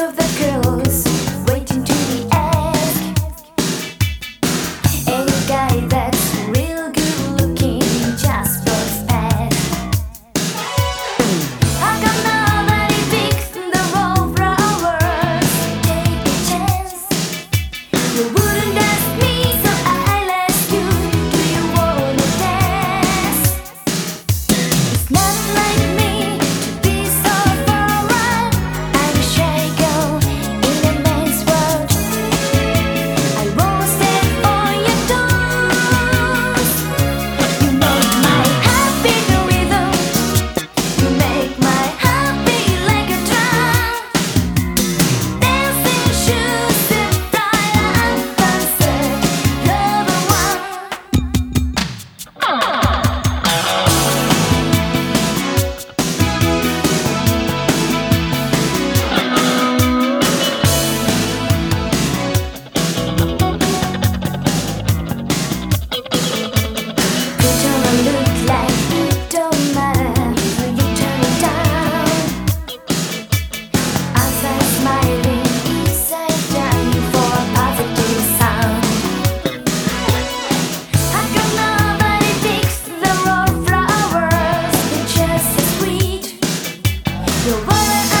of the girl Giovanna